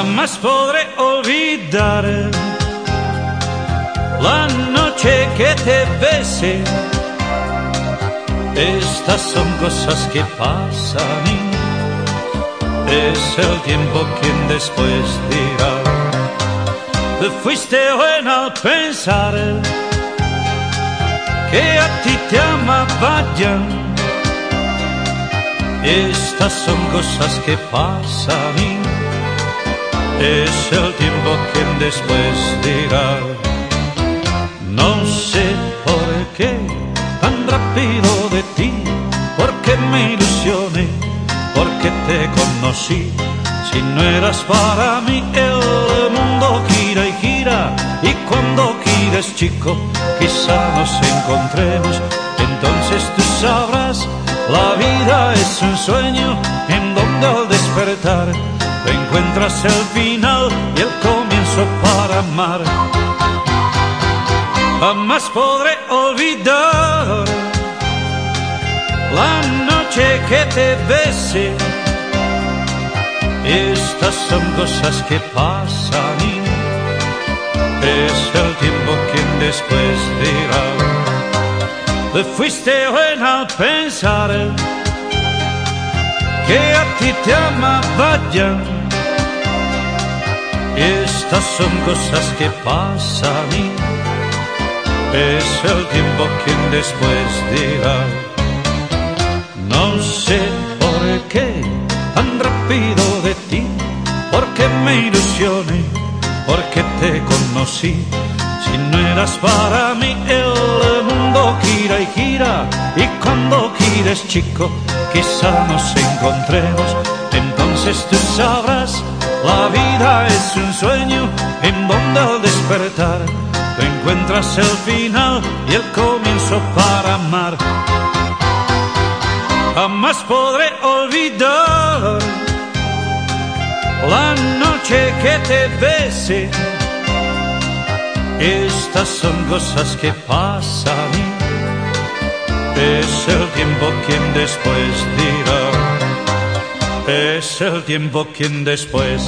Jamás podré olvidar la noche que te besé. Estas son cosas que pasan y es el tiempo quien después dirá. Te fuiste buena al pensar que a ti te amaba ya. Estas son cosas que pasan y es el tiempo quien después dirá. No sé por qué tan rápido de ti, porque me ilusioné, porque te conocí. Si no eras para mí, el mundo gira y gira, y cuando quieres chico, quizá nos encontremos. Entonces tú sabrás, la vida es un sueño en donde al despertar encuentras el final y el comienzo para amar. Jamás podré olvidar la noche que te besé. Estas son cosas que pasan y es el tiempo quien después dirá. Te fuiste buena al pensar que a ti te amaba ya. Estas son cosas que pasan y es el tiempo quien después dirá. No sé por qué tan rápido de ti, porque me ilusioné, porque te conocí. Si no eras para mí, el mundo gira y gira, y cuando quieres chico, quizá nos encontremos. Entonces tú sabrás, la vida es un sueño en donde al despertar tú encuentras el final y el comienzo para amar. Jamás podré olvidar la noche que te besé. Estas son cosas que pasan es el tiempo quien después dirá. Es el tiempo quien después